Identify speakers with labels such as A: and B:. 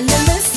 A: la la la